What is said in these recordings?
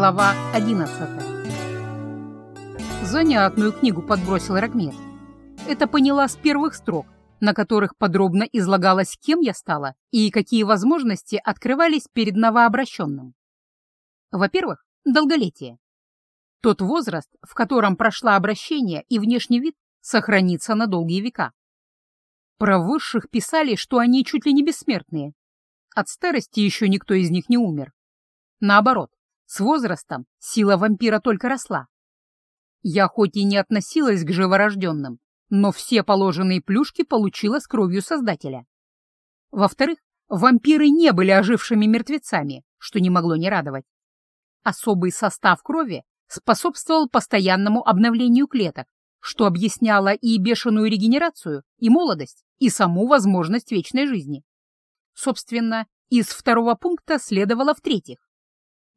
Глава 11 Занятную книгу подбросил Рагмир. Это поняла с первых строк, на которых подробно излагалось, кем я стала и какие возможности открывались перед новообращенным. Во-первых, долголетие. Тот возраст, в котором прошла обращение и внешний вид, сохранится на долгие века. Про высших писали, что они чуть ли не бессмертные. От старости еще никто из них не умер. Наоборот, с возрастом сила вампира только росла. Я хоть и не относилась к живорожденным, но все положенные плюшки получила с кровью Создателя. Во-вторых, вампиры не были ожившими мертвецами, что не могло не радовать. Особый состав крови способствовал постоянному обновлению клеток, что объясняло и бешеную регенерацию, и молодость, и саму возможность вечной жизни. Собственно, из второго пункта следовало в-третьих.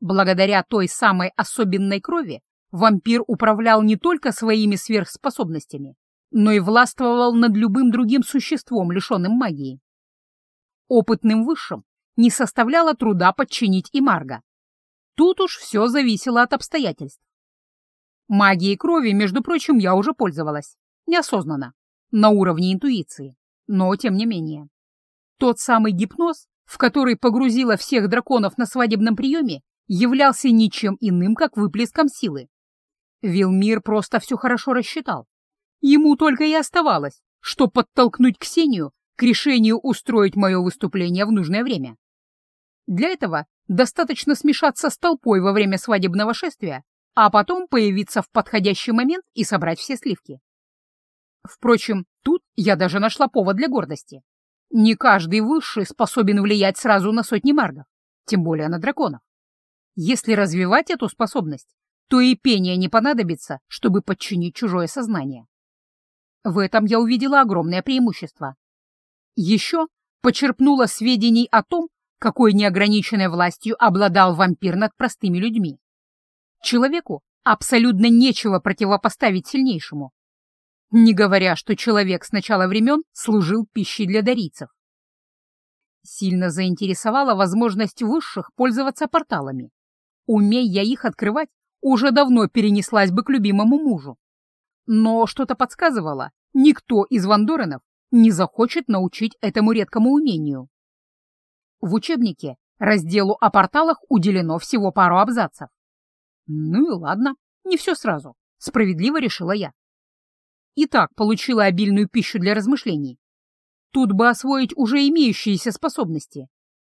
Благодаря той самой особенной крови вампир управлял не только своими сверхспособностями, но и властвовал над любым другим существом, лишенным магии. Опытным высшим не составляло труда подчинить и Марга. Тут уж все зависело от обстоятельств. Магией крови, между прочим, я уже пользовалась. Неосознанно, на уровне интуиции, но тем не менее. Тот самый гипноз, в который погрузила всех драконов на свадебном приеме, являлся ничем иным, как выплеском силы. Вилмир просто все хорошо рассчитал. Ему только и оставалось, что подтолкнуть Ксению к решению устроить мое выступление в нужное время. Для этого достаточно смешаться с толпой во время свадебного шествия, а потом появиться в подходящий момент и собрать все сливки. Впрочем, тут я даже нашла повод для гордости. Не каждый высший способен влиять сразу на сотни маргов, тем более на драконов. Если развивать эту способность, то и пение не понадобится, чтобы подчинить чужое сознание. В этом я увидела огромное преимущество. Еще почерпнула сведений о том, какой неограниченной властью обладал вампир над простыми людьми. Человеку абсолютно нечего противопоставить сильнейшему. Не говоря, что человек с начала времен служил пищей для дарийцев. Сильно заинтересовала возможность высших пользоваться порталами. Умей я их открывать, уже давно перенеслась бы к любимому мужу. Но что-то подсказывало, никто из Вандоренов не захочет научить этому редкому умению. В учебнике разделу о порталах уделено всего пару абзацев. Ну и ладно, не все сразу, справедливо решила я. Итак, получила обильную пищу для размышлений. Тут бы освоить уже имеющиеся способности,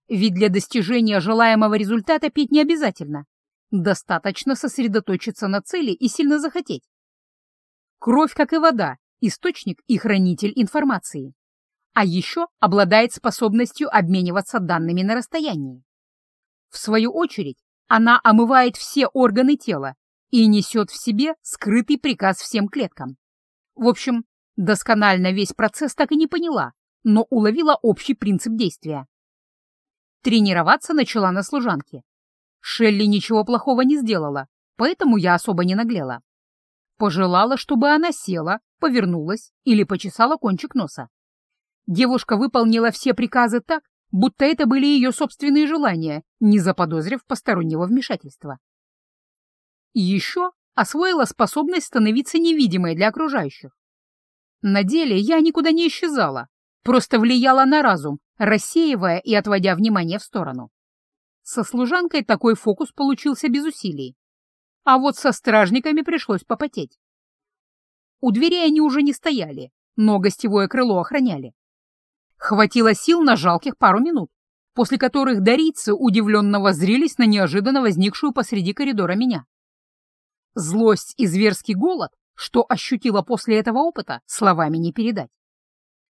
ведь для достижения желаемого результата петь не обязательно. Достаточно сосредоточиться на цели и сильно захотеть. Кровь, как и вода, источник и хранитель информации. А еще обладает способностью обмениваться данными на расстоянии. В свою очередь, она омывает все органы тела и несет в себе скрытый приказ всем клеткам. В общем, досконально весь процесс так и не поняла, но уловила общий принцип действия. Тренироваться начала на служанке. Шелли ничего плохого не сделала, поэтому я особо не наглела. Пожелала, чтобы она села, повернулась или почесала кончик носа. Девушка выполнила все приказы так, будто это были ее собственные желания, не заподозрив постороннего вмешательства. еще освоила способность становиться невидимой для окружающих. На деле я никуда не исчезала, просто влияла на разум, рассеивая и отводя внимание в сторону. Со служанкой такой фокус получился без усилий. А вот со стражниками пришлось попотеть. У дверей они уже не стояли, но гостевое крыло охраняли. Хватило сил на жалких пару минут, после которых дарийцы удивленно воззрелись на неожиданно возникшую посреди коридора меня. Злость и зверский голод, что ощутила после этого опыта, словами не передать.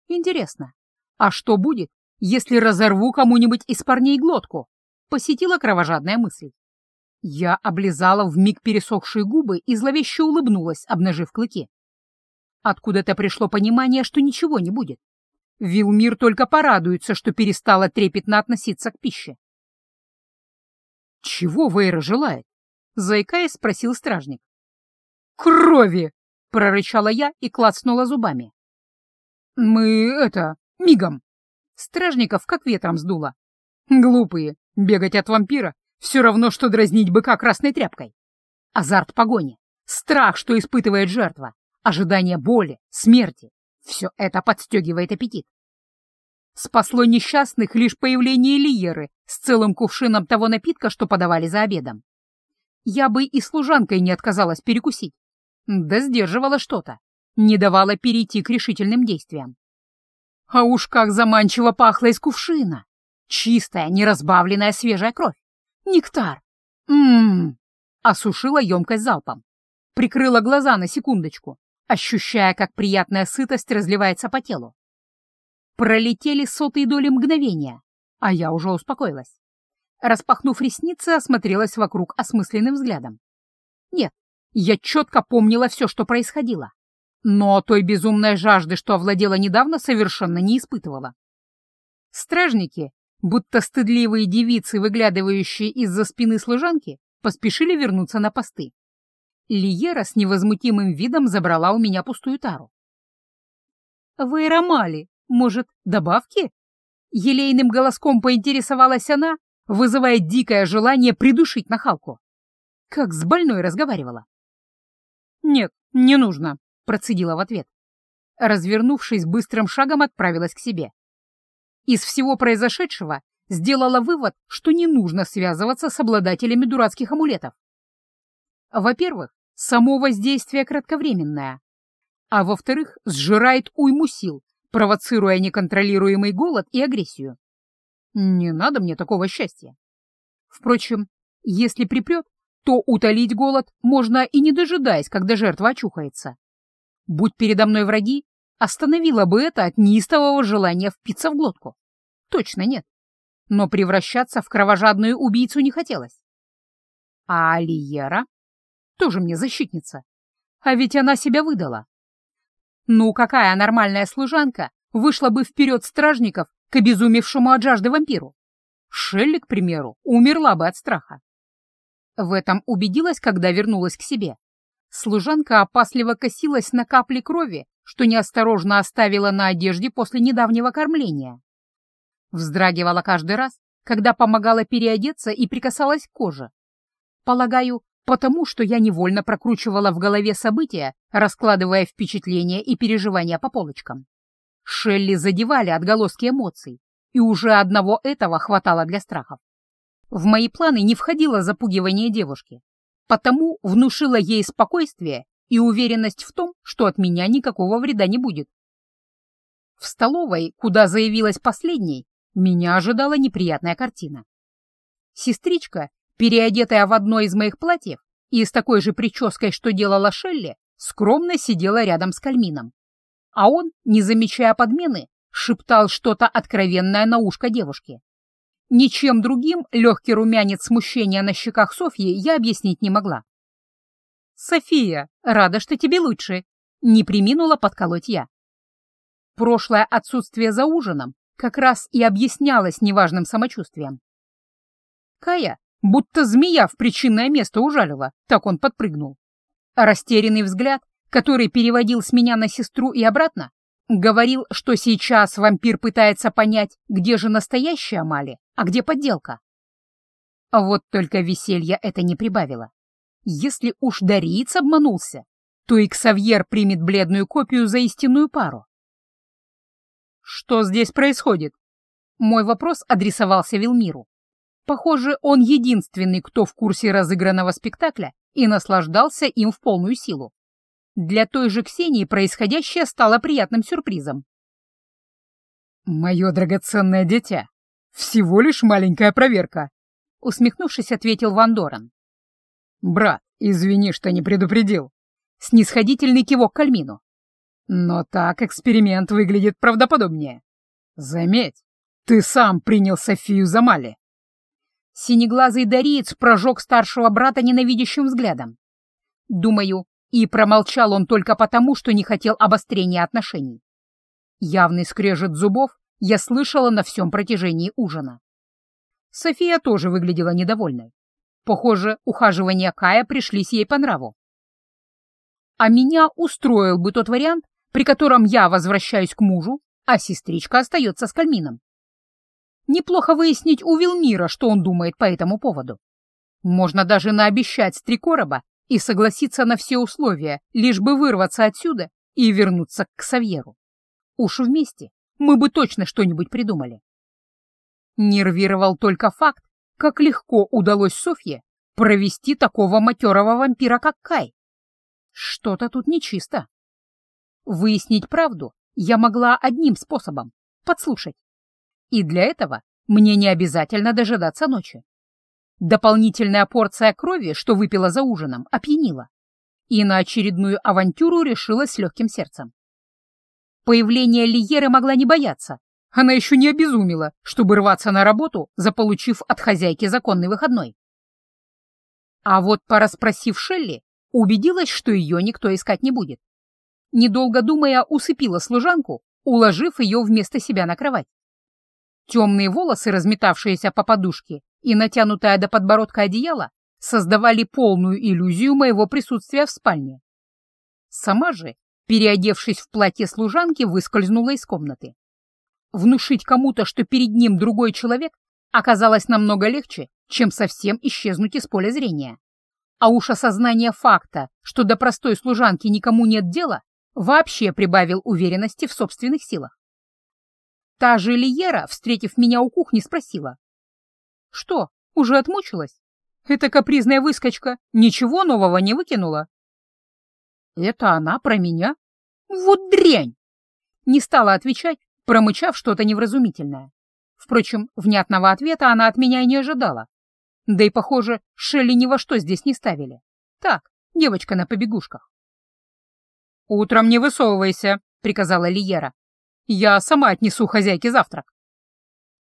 Интересно, а что будет, если разорву кому-нибудь из парней глотку, посетила кровожадная мысль. Я облизала вмиг пересохшие губы и зловеще улыбнулась, обнажив клыки. Откуда-то пришло понимание, что ничего не будет. Вилмир только порадуется, что перестала трепетно относиться к пище. «Чего Вейра желает?» — заикаясь, спросил стражник. «Крови!» — прорычала я и клацнула зубами. «Мы это, мигом!» Стражников как ветром сдуло. Глупые, бегать от вампира, Все равно, что дразнить быка красной тряпкой. Азарт погони, страх, что испытывает жертва, ожидание боли, смерти — все это подстегивает аппетит. Спасло несчастных лишь появление Лиеры с целым кувшином того напитка, что подавали за обедом. Я бы и служанкой не отказалась перекусить. Да сдерживала что-то, не давала перейти к решительным действиям. А уж как заманчиво пахло из кувшина! Чистая, неразбавленная свежая кровь. Нектар. Ммм. Осушила емкость залпом. Прикрыла глаза на секундочку, ощущая, как приятная сытость разливается по телу. Пролетели сотые доли мгновения, а я уже успокоилась. Распахнув ресницы, осмотрелась вокруг осмысленным взглядом. Нет, я четко помнила все, что происходило. Но той безумной жажды, что овладела недавно, совершенно не испытывала. Стражники, будто стыдливые девицы, выглядывающие из-за спины служанки, поспешили вернуться на посты. Лиера с невозмутимым видом забрала у меня пустую тару. «Вы ромали, может, добавки?» Елейным голоском поинтересовалась она, вызывая дикое желание придушить нахалку. Как с больной разговаривала. «Нет, не нужно», — процедила в ответ. Развернувшись, быстрым шагом отправилась к себе. Из всего произошедшего сделала вывод, что не нужно связываться с обладателями дурацких амулетов. Во-первых, само воздействие кратковременное, а во-вторых, сжирает уйму сил, провоцируя неконтролируемый голод и агрессию. Не надо мне такого счастья. Впрочем, если припрет, то утолить голод можно и не дожидаясь, когда жертва очухается. Будь передо мной враги, остановило бы это от неистового желания впиться в глотку. Точно нет. Но превращаться в кровожадную убийцу не хотелось. А Алиера? Тоже мне защитница. А ведь она себя выдала. Ну, какая нормальная служанка вышла бы вперед стражников к обезумевшему от жажды вампиру? Шелли, к примеру, умерла бы от страха. В этом убедилась, когда вернулась к себе. Служанка опасливо косилась на капли крови, что неосторожно оставила на одежде после недавнего кормления. Вздрагивала каждый раз, когда помогала переодеться и прикасалась к коже. Полагаю, потому что я невольно прокручивала в голове события, раскладывая впечатления и переживания по полочкам. Шелли задевали отголоски эмоций, и уже одного этого хватало для страхов. В мои планы не входило запугивание девушки, потому внушила ей спокойствие и уверенность в том, что от меня никакого вреда не будет. В столовой, куда заявилась последней, меня ожидала неприятная картина. Сестричка, переодетая в одно из моих платьев и с такой же прической, что делала Шелли, скромно сидела рядом с Кальмином. А он, не замечая подмены, шептал что-то откровенное на ушко девушки. Ничем другим легкий румянец смущения на щеках Софьи я объяснить не могла. «София, рада, что тебе лучше», — не приминула подколоть я. Прошлое отсутствие за ужином как раз и объяснялось неважным самочувствием. Кая, будто змея в причинное место ужалила, так он подпрыгнул. Растерянный взгляд, который переводил с меня на сестру и обратно, говорил, что сейчас вампир пытается понять, где же настоящая Мали, а где подделка. Вот только веселья это не прибавило. Если уж Дариец обманулся, то и Ксавьер примет бледную копию за истинную пару. «Что здесь происходит?» Мой вопрос адресовался Вилмиру. Похоже, он единственный, кто в курсе разыгранного спектакля и наслаждался им в полную силу. Для той же Ксении происходящее стало приятным сюрпризом. «Мое драгоценное дитя, всего лишь маленькая проверка», — усмехнувшись, ответил Ван Дорен. «Брат, извини, что не предупредил». Снисходительный кивок Кальмину. Но так эксперимент выглядит правдоподобнее. Заметь, ты сам принял Софию за Мали. Синеглазый дариец прожег старшего брата ненавидящим взглядом. Думаю, и промолчал он только потому, что не хотел обострения отношений. Явный скрежет зубов я слышала на всем протяжении ужина. София тоже выглядела недовольной. Похоже, ухаживания Кая пришлись ей по нраву. А меня устроил бы тот вариант, при котором я возвращаюсь к мужу, а сестричка остается с Кальмином. Неплохо выяснить у Вилмира, что он думает по этому поводу. Можно даже наобещать три короба и согласиться на все условия, лишь бы вырваться отсюда и вернуться к Савьеру. Уж вместе мы бы точно что-нибудь придумали. Нервировал только факт, как легко удалось Софье провести такого матерого вампира, как Кай. Что-то тут нечисто. Выяснить правду я могла одним способом — подслушать. И для этого мне не обязательно дожидаться ночи. Дополнительная порция крови, что выпила за ужином, опьянила. И на очередную авантюру решилась с легким сердцем. Появление Лиеры могла не бояться. Она еще не обезумела, чтобы рваться на работу, заполучив от хозяйки законный выходной. А вот, пораспросив Шелли, убедилась, что ее никто искать не будет. Недолго думая, усыпила служанку, уложив ее вместо себя на кровать. Темные волосы, разметавшиеся по подушке, и натянутое до подбородка одеяло создавали полную иллюзию моего присутствия в спальне. Сама же, переодевшись в платье служанки, выскользнула из комнаты. Внушить кому-то, что перед ним другой человек, оказалось намного легче, чем совсем исчезнуть из поля зрения. А уж осознание факта, что до простой служанки никому нет дела, вообще прибавил уверенности в собственных силах. Та же Лиера, встретив меня у кухни, спросила, что, уже отмучилась? Эта капризная выскочка ничего нового не выкинула? Это она про меня? Вот дрянь! Не стала отвечать, промычав что-то невразумительное. Впрочем, внятного ответа она от меня и не ожидала. Да и, похоже, Шелли ни во что здесь не ставили. Так, девочка на побегушках. «Утром не высовывайся», — приказала Лиера. «Я сама отнесу хозяйке завтрак».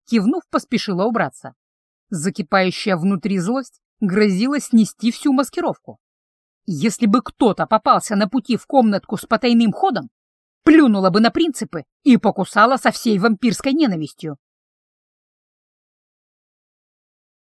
Кивнув, поспешила убраться. Закипающая внутри злость грозила снести всю маскировку. Если бы кто-то попался на пути в комнатку с потайным ходом, плюнула бы на принципы и покусала со всей вампирской ненавистью.